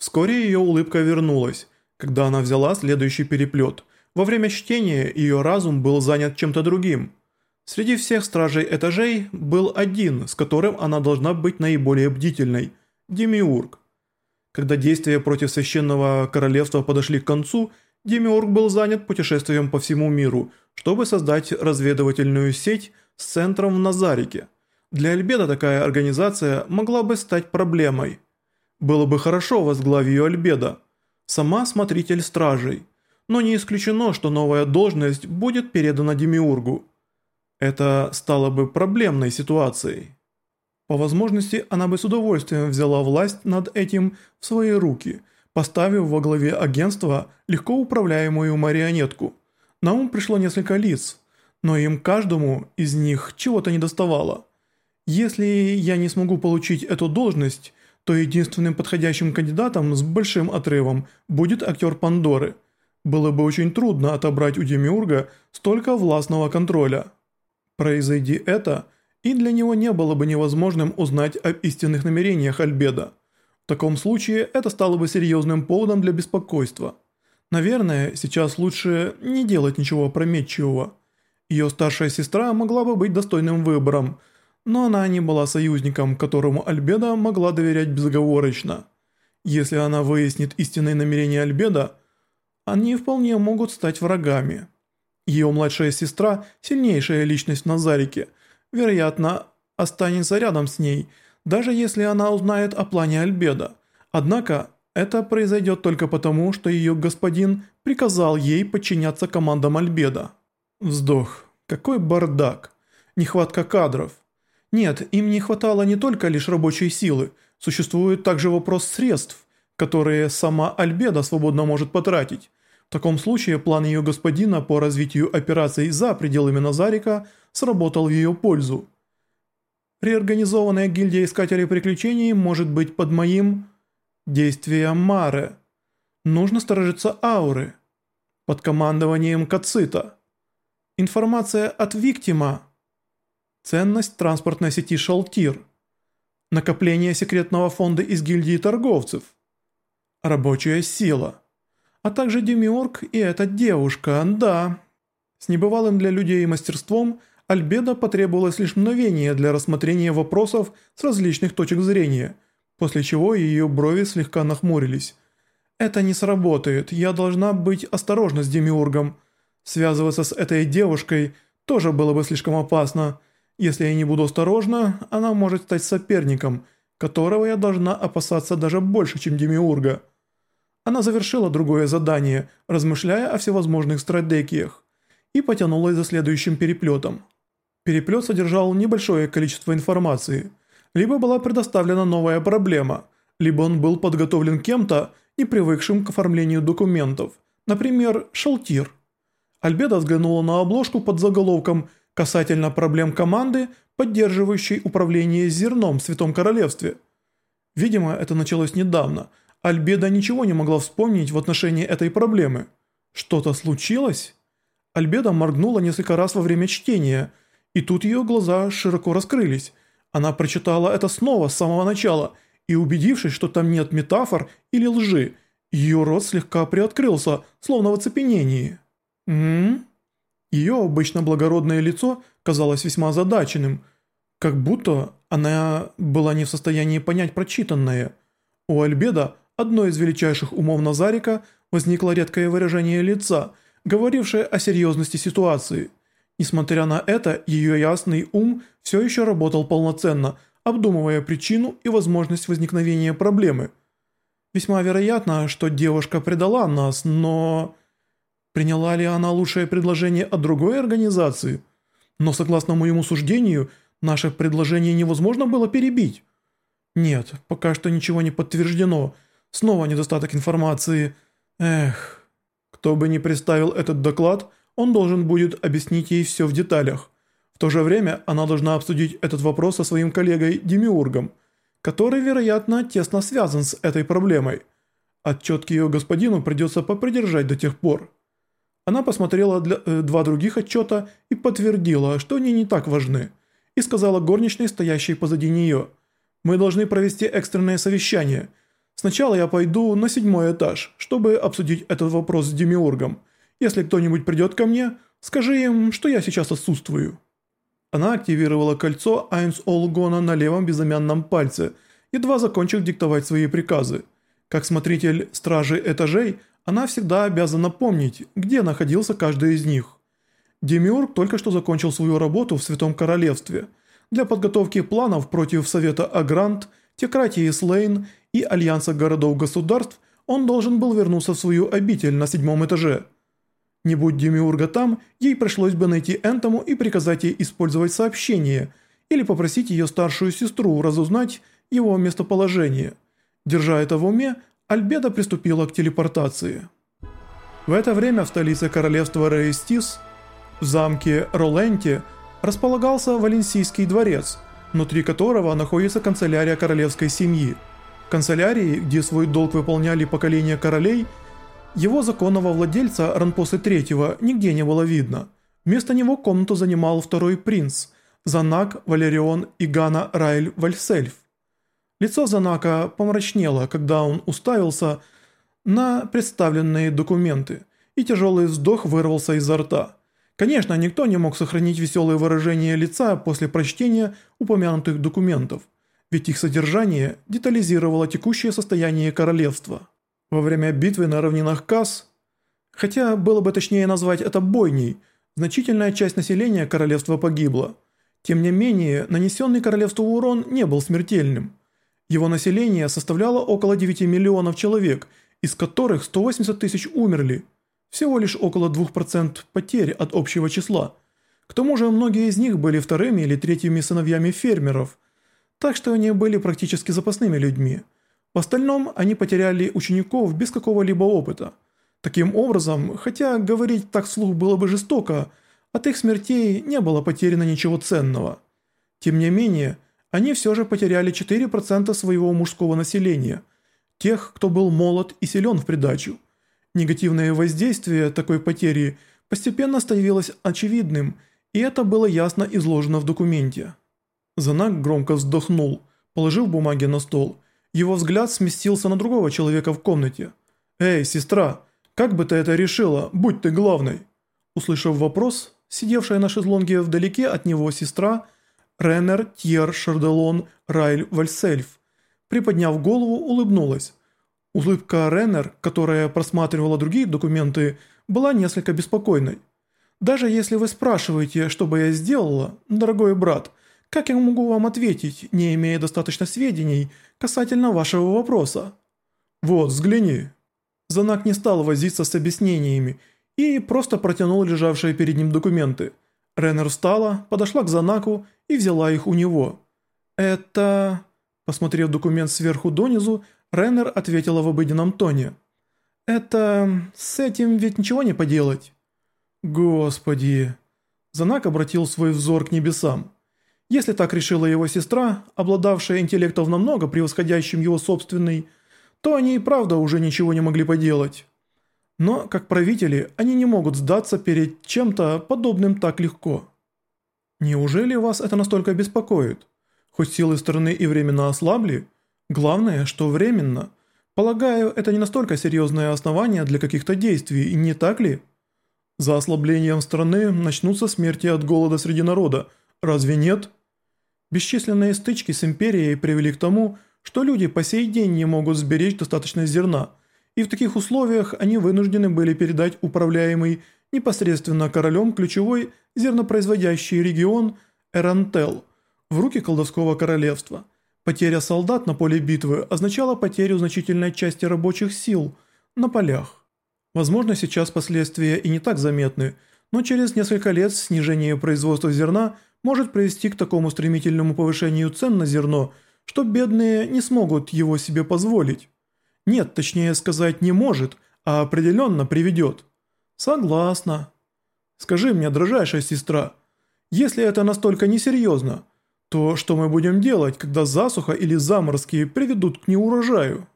Вскоре ее улыбка вернулась, когда она взяла следующий переплет. Во время чтения ее разум был занят чем-то другим. Среди всех стражей этажей был один, с которым она должна быть наиболее бдительной – Демиург. Когда действия против Священного Королевства подошли к концу, Демиург был занят путешествием по всему миру, чтобы создать разведывательную сеть с центром в Назарике. Для Альбеда такая организация могла бы стать проблемой – было бы хорошо возглавить ее Альбеда, сама смотритель стражей, но не исключено, что новая должность будет передана Демиургу. Это стало бы проблемной ситуацией. По возможности она бы с удовольствием взяла власть над этим в свои руки, поставив во главе агентства легко управляемую марионетку. На ум пришло несколько лиц, но им каждому из них чего-то недоставало. Если я не смогу получить эту должность, то единственным подходящим кандидатом с большим отрывом будет актер Пандоры. Было бы очень трудно отобрать у Демиурга столько властного контроля. Произойди это, и для него не было бы невозможным узнать об истинных намерениях Альбеда. В таком случае это стало бы серьезным поводом для беспокойства. Наверное, сейчас лучше не делать ничего опрометчивого. Ее старшая сестра могла бы быть достойным выбором – но она не была союзником, которому Альбеда могла доверять безоговорочно. Если она выяснит истинные намерения Альбеда, они вполне могут стать врагами. Ее младшая сестра, сильнейшая личность в Назарике, вероятно, останется рядом с ней, даже если она узнает о плане Альбеда. Однако, это произойдет только потому, что ее господин приказал ей подчиняться командам Альбеда. Вздох. Какой бардак. Нехватка кадров. Нет, им не хватало не только лишь рабочей силы, существует также вопрос средств, которые сама Альбеда свободно может потратить. В таком случае план ее господина по развитию операций за пределами Назарика сработал в ее пользу. Реорганизованная гильдия искателей приключений может быть под моим действием Маре. Нужно сторожиться ауры. Под командованием Кацита. Информация от Виктима. Ценность транспортной сети «Шалтир». Накопление секретного фонда из гильдии торговцев. Рабочая сила. А также Демиург и эта девушка, да. С небывалым для людей мастерством Альбеда потребовалось лишь мгновение для рассмотрения вопросов с различных точек зрения, после чего ее брови слегка нахмурились. «Это не сработает, я должна быть осторожна с Демиургом. Связываться с этой девушкой тоже было бы слишком опасно». Если я не буду осторожна, она может стать соперником, которого я должна опасаться даже больше, чем Демиурга. Она завершила другое задание, размышляя о всевозможных стратегиях, и потянулась за следующим переплетом. Переплет содержал небольшое количество информации. Либо была предоставлена новая проблема, либо он был подготовлен кем-то, не привыкшим к оформлению документов, например, шалтир. Альбеда взглянула на обложку под заголовком касательно проблем команды, поддерживающей управление зерном в Святом Королевстве. Видимо, это началось недавно. Альбеда ничего не могла вспомнить в отношении этой проблемы. Что-то случилось? Альбеда моргнула несколько раз во время чтения, и тут ее глаза широко раскрылись. Она прочитала это снова с самого начала, и убедившись, что там нет метафор или лжи, ее рот слегка приоткрылся, словно в оцепенении. «М-м-м?» Ее обычно благородное лицо казалось весьма озадаченным, как будто она была не в состоянии понять прочитанное. У Альбеда, одной из величайших умов Назарика, возникло редкое выражение лица, говорившее о серьезности ситуации. Несмотря на это, ее ясный ум все еще работал полноценно, обдумывая причину и возможность возникновения проблемы. Весьма вероятно, что девушка предала нас, но... Приняла ли она лучшее предложение от другой организации? Но согласно моему суждению, наше предложение невозможно было перебить. Нет, пока что ничего не подтверждено. Снова недостаток информации. Эх, кто бы ни представил этот доклад, он должен будет объяснить ей все в деталях. В то же время она должна обсудить этот вопрос со своим коллегой Демиургом, который, вероятно, тесно связан с этой проблемой. Отчет к ее господину придется попридержать до тех пор. Она посмотрела для, э, два других отчета и подтвердила, что они не так важны, и сказала горничной, стоящей позади нее, «Мы должны провести экстренное совещание. Сначала я пойду на седьмой этаж, чтобы обсудить этот вопрос с Демиургом. Если кто-нибудь придет ко мне, скажи им, что я сейчас отсутствую». Она активировала кольцо Айнс Олгона на левом безымянном пальце, едва закончив диктовать свои приказы. Как смотритель стражи этажей, она всегда обязана помнить, где находился каждый из них. Демиург только что закончил свою работу в Святом Королевстве. Для подготовки планов против Совета Агрант, Текратии Слейн и Альянса городов-государств он должен был вернуться в свою обитель на седьмом этаже. Не будь Демиурга там, ей пришлось бы найти Энтому и приказать ей использовать сообщение или попросить ее старшую сестру разузнать его местоположение. Держа это в уме, Альбеда приступила к телепортации. В это время в столице королевства Рейстис, в замке Роленте, располагался Валенсийский дворец, внутри которого находится канцелярия королевской семьи. В канцелярии, где свой долг выполняли поколения королей, его законного владельца Ранпосы III нигде не было видно. Вместо него комнату занимал второй принц, Занак Валерион Игана Райль Вальсельф. Лицо Занака помрачнело, когда он уставился на представленные документы, и тяжелый вздох вырвался изо рта. Конечно, никто не мог сохранить веселое выражение лица после прочтения упомянутых документов, ведь их содержание детализировало текущее состояние королевства. Во время битвы на равнинах Кас, хотя было бы точнее назвать это бойней, значительная часть населения королевства погибла. Тем не менее, нанесенный королевству урон не был смертельным – его население составляло около 9 миллионов человек, из которых 180 тысяч умерли. Всего лишь около 2% потерь от общего числа. К тому же многие из них были вторыми или третьими сыновьями фермеров, так что они были практически запасными людьми. В остальном они потеряли учеников без какого-либо опыта. Таким образом, хотя говорить так вслух было бы жестоко, от их смертей не было потеряно ничего ценного. Тем не менее, они все же потеряли 4% своего мужского населения, тех, кто был молод и силен в придачу. Негативное воздействие такой потери постепенно становилось очевидным, и это было ясно изложено в документе. Занак громко вздохнул, положив бумаги на стол. Его взгляд сместился на другого человека в комнате. «Эй, сестра, как бы ты это решила, будь ты главной?» Услышав вопрос, сидевшая на шезлонге вдалеке от него сестра – Реннер Тьер Шарделон Райль Вальсельф. Приподняв голову, улыбнулась. Улыбка Реннер, которая просматривала другие документы, была несколько беспокойной. «Даже если вы спрашиваете, что бы я сделала, дорогой брат, как я могу вам ответить, не имея достаточно сведений касательно вашего вопроса?» «Вот, взгляни». Занак не стал возиться с объяснениями и просто протянул лежавшие перед ним документы. Реннер встала, подошла к Занаку и взяла их у него. «Это...» Посмотрев документ сверху донизу, Реннер ответила в обыденном тоне. «Это... с этим ведь ничего не поделать». «Господи...» Занак обратил свой взор к небесам. Если так решила его сестра, обладавшая интеллектом намного превосходящим его собственный, то они и правда уже ничего не могли поделать. Но, как правители, они не могут сдаться перед чем-то подобным так легко. Неужели вас это настолько беспокоит? Хоть силы страны и временно ослабли? Главное, что временно. Полагаю, это не настолько серьезное основание для каких-то действий, не так ли? За ослаблением страны начнутся смерти от голода среди народа, разве нет? Бесчисленные стычки с империей привели к тому, что люди по сей день не могут сберечь достаточно зерна, и в таких условиях они вынуждены были передать управляемый непосредственно королем ключевой зернопроизводящий регион Эрантел в руки колдовского королевства. Потеря солдат на поле битвы означала потерю значительной части рабочих сил на полях. Возможно, сейчас последствия и не так заметны, но через несколько лет снижение производства зерна может привести к такому стремительному повышению цен на зерно, что бедные не смогут его себе позволить. Нет, точнее сказать не может, а определенно приведет. Согласна. Скажи мне, дрожайшая сестра, если это настолько несерьезно, то что мы будем делать, когда засуха или заморозки приведут к неурожаю?»